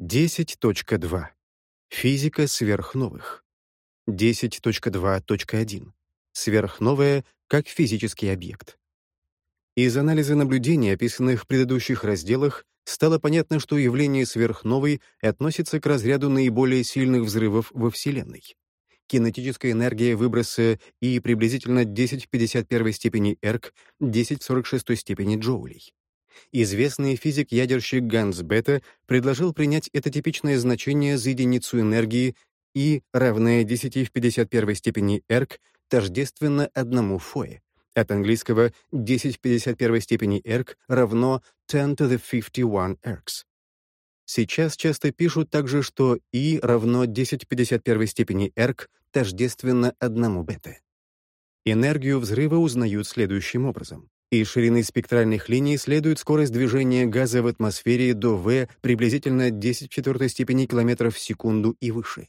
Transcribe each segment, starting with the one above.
10.2. Физика сверхновых. 10.2.1. Сверхновая как физический объект. Из анализа наблюдений, описанных в предыдущих разделах, стало понятно, что явление сверхновой относится к разряду наиболее сильных взрывов во Вселенной. Кинетическая энергия выброса и приблизительно 10 в 51 степени эрк, 10 в 46 степени джоулей. Известный физик-ядерщик Ганс Бета предложил принять это типичное значение за единицу энергии и, равное 10 в 51 степени эрк, тождественно одному фое. От английского 10 в 51 степени эрк равно 10 to the 51 ergs. Сейчас часто пишут также, что И равно 10 в 51 степени эрк тождественно одному бета. Энергию взрыва узнают следующим образом. Из ширины спектральных линий следует скорость движения газа в атмосфере до V приблизительно 10 в четвертой степени километров в секунду и выше.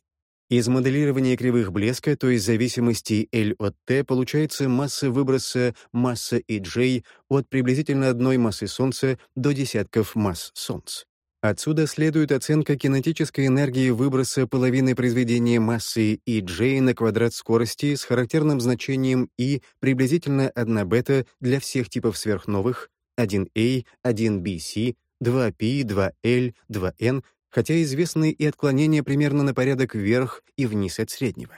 Из моделирования кривых блеска, то есть зависимости L от T, получается масса выброса масса EJ от приблизительно одной массы Солнца до десятков масс Солнца. Отсюда следует оценка кинетической энергии выброса половины произведения массы EJ на квадрат скорости с характерным значением И приблизительно 1 бета для всех типов сверхновых 1A, 1BC, 2P, 2L, 2N, хотя известны и отклонения примерно на порядок вверх и вниз от среднего.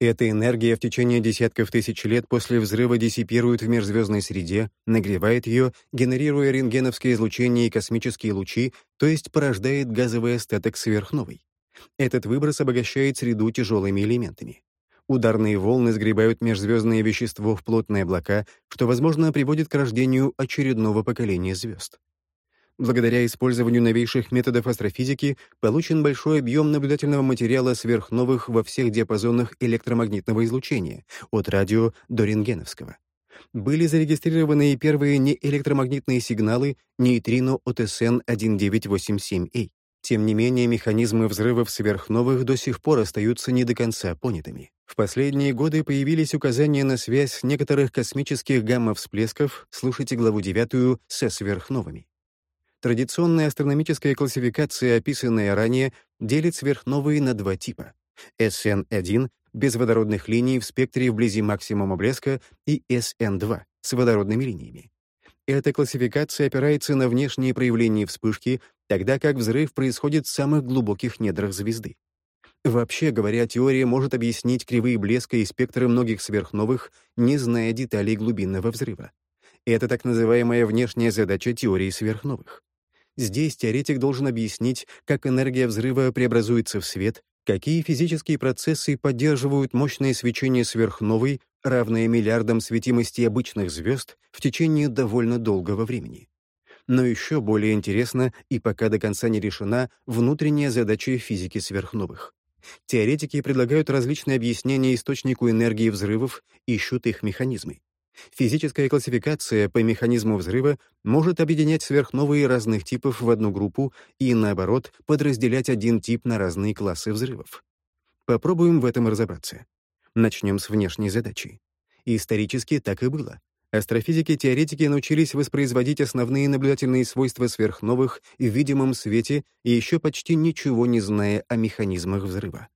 Эта энергия в течение десятков тысяч лет после взрыва диссипирует в межзвездной среде, нагревает ее, генерируя рентгеновское излучение и космические лучи, то есть порождает газовый остаток сверхновой. Этот выброс обогащает среду тяжелыми элементами. Ударные волны сгребают межзвездное вещество в плотные облака, что, возможно, приводит к рождению очередного поколения звезд. Благодаря использованию новейших методов астрофизики получен большой объем наблюдательного материала сверхновых во всех диапазонах электромагнитного излучения, от радио до рентгеновского. Были зарегистрированы и первые неэлектромагнитные сигналы нейтрино от СН-1987A. Тем не менее, механизмы взрывов сверхновых до сих пор остаются не до конца понятыми. В последние годы появились указания на связь некоторых космических гамма-всплесков, слушайте главу 9, со сверхновыми. Традиционная астрономическая классификация, описанная ранее, делит сверхновые на два типа. SN1 — без водородных линий в спектре вблизи максимума блеска, и SN2 — с водородными линиями. Эта классификация опирается на внешние проявления вспышки, тогда как взрыв происходит в самых глубоких недрах звезды. Вообще говоря, теория может объяснить кривые блеска и спектры многих сверхновых, не зная деталей глубинного взрыва. Это так называемая внешняя задача теории сверхновых. Здесь теоретик должен объяснить, как энергия взрыва преобразуется в свет, какие физические процессы поддерживают мощное свечение сверхновой, равное миллиардам светимости обычных звезд, в течение довольно долгого времени. Но еще более интересна и пока до конца не решена внутренняя задача физики сверхновых. Теоретики предлагают различные объяснения источнику энергии взрывов, ищут их механизмы. Физическая классификация по механизму взрыва может объединять сверхновые разных типов в одну группу и, наоборот, подразделять один тип на разные классы взрывов. Попробуем в этом разобраться. Начнем с внешней задачи. Исторически так и было. Астрофизики-теоретики научились воспроизводить основные наблюдательные свойства сверхновых в видимом свете и еще почти ничего не зная о механизмах взрыва.